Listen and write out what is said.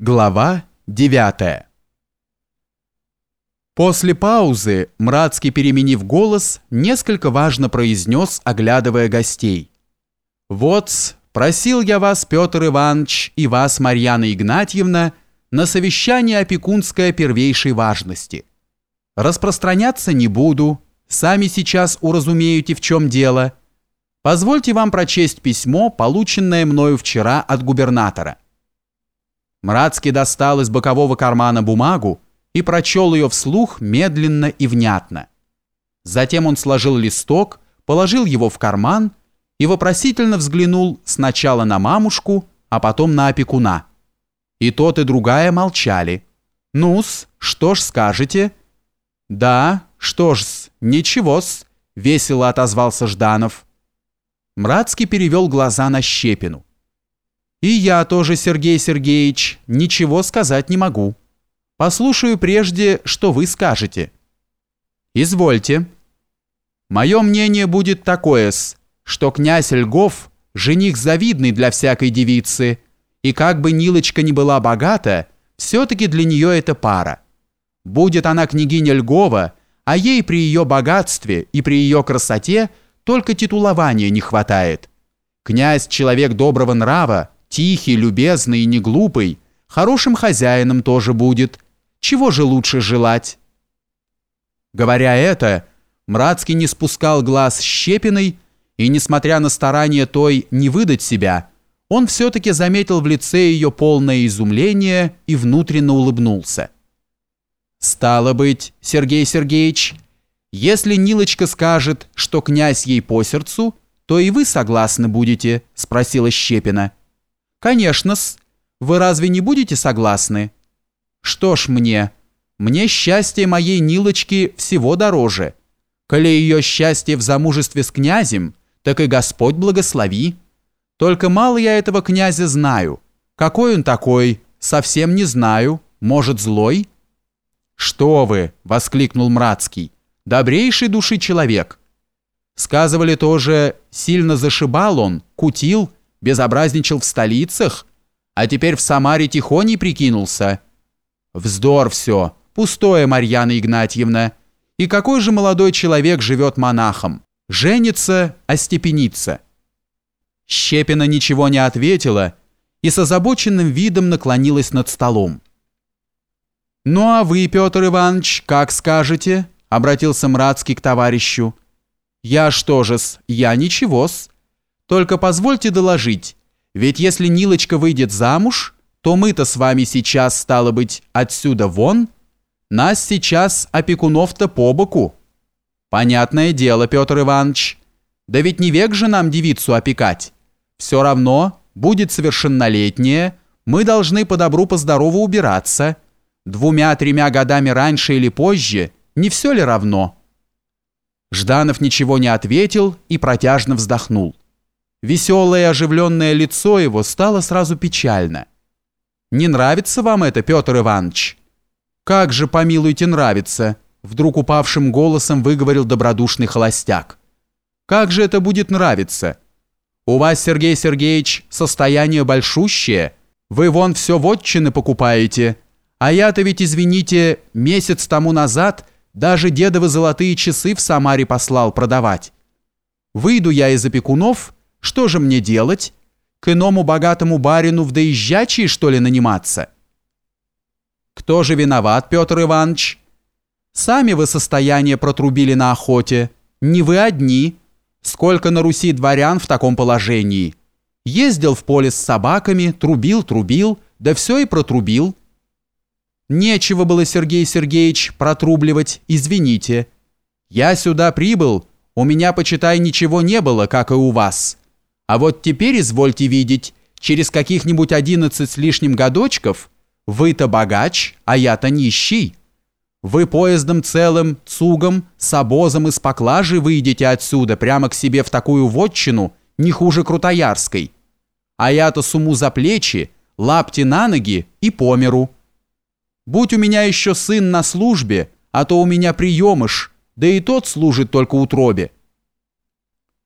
Глава 9 После паузы Мрацкий, переменив голос, несколько важно произнес, оглядывая гостей. «Вот, просил я вас, Петр Иванович, и вас, Марьяна Игнатьевна, на совещание опекунское первейшей важности. Распространяться не буду, сами сейчас уразумеете, в чем дело. Позвольте вам прочесть письмо, полученное мною вчера от губернатора». Мрацкий достал из бокового кармана бумагу и прочел ее вслух медленно и внятно. Затем он сложил листок, положил его в карман и вопросительно взглянул сначала на мамушку, а потом на опекуна. И тот, и другая молчали. «Ну-с, что ж скажете?» «Да, что ж-с, ничего-с», — весело отозвался Жданов. Мрацкий перевел глаза на Щепину. И я тоже, Сергей Сергеевич, ничего сказать не могу. Послушаю прежде, что вы скажете. Извольте. Мое мнение будет такое-с, что князь Льгов – жених завидный для всякой девицы, и как бы Нилочка не была богата, все-таки для нее это пара. Будет она княгиня Льгова, а ей при ее богатстве и при ее красоте только титулования не хватает. Князь – человек доброго нрава, Тихий, любезный и не глупый, хорошим хозяином тоже будет. Чего же лучше желать? Говоря это, Мрацкий не спускал глаз Щепиной, и, несмотря на старание той не выдать себя, он все-таки заметил в лице ее полное изумление и внутренно улыбнулся. «Стало быть, Сергей Сергеевич, если Нилочка скажет, что князь ей по сердцу, то и вы согласны будете?» – спросила Щепина. «Конечно-с. Вы разве не будете согласны?» «Что ж мне? Мне счастье моей Нилочки всего дороже. Коли ее счастье в замужестве с князем, так и Господь благослови. Только мало я этого князя знаю. Какой он такой, совсем не знаю. Может, злой?» «Что вы!» — воскликнул Мрацкий. «Добрейший души человек!» Сказывали тоже, сильно зашибал он, кутил, безобразничал в столицах, а теперь в Самаре тихоней прикинулся. Вздор все, пустое, Марьяна Игнатьевна. И какой же молодой человек живет монахом? Женится, остепенится. Щепина ничего не ответила и с озабоченным видом наклонилась над столом. «Ну а вы, Петр Иванович, как скажете?» — обратился Мрацкий к товарищу. «Я что же-с, я ничего-с. Только позвольте доложить, ведь если Нилочка выйдет замуж, то мы-то с вами сейчас, стало быть, отсюда вон, нас сейчас опекунов-то по боку. Понятное дело, Петр Иванович. Да ведь не век же нам девицу опекать. Все равно, будет совершеннолетняя, мы должны по добру по здорову убираться. Двумя-тремя годами раньше или позже, не все ли равно?» Жданов ничего не ответил и протяжно вздохнул. Веселое и оживленное лицо его стало сразу печально. «Не нравится вам это, Петр Иванович?» «Как же, помилуйте, нравится!» Вдруг упавшим голосом выговорил добродушный холостяк. «Как же это будет нравиться? У вас, Сергей Сергеевич, состояние большущее. Вы вон все вотчины покупаете. А я-то ведь, извините, месяц тому назад даже дедовы золотые часы в Самаре послал продавать. Выйду я из опекунов что же мне делать? К иному богатому барину в доезжачие, что ли, наниматься? Кто же виноват, Петр Иванович? Сами вы состояние протрубили на охоте. Не вы одни. Сколько на Руси дворян в таком положении? Ездил в поле с собаками, трубил, трубил, да все и протрубил. Нечего было, Сергей Сергеевич, протрубливать, извините. Я сюда прибыл, у меня, почитай, ничего не было, как и у вас. А вот теперь, извольте видеть, через каких-нибудь одиннадцать с лишним годочков вы-то богач, а я-то нищий. Вы поездом целым, цугом, с обозом из поклажи выйдете отсюда прямо к себе в такую вотчину, не хуже Крутоярской. А я-то суму за плечи, лапти на ноги и по миру. Будь у меня еще сын на службе, а то у меня приемыш, да и тот служит только утробе.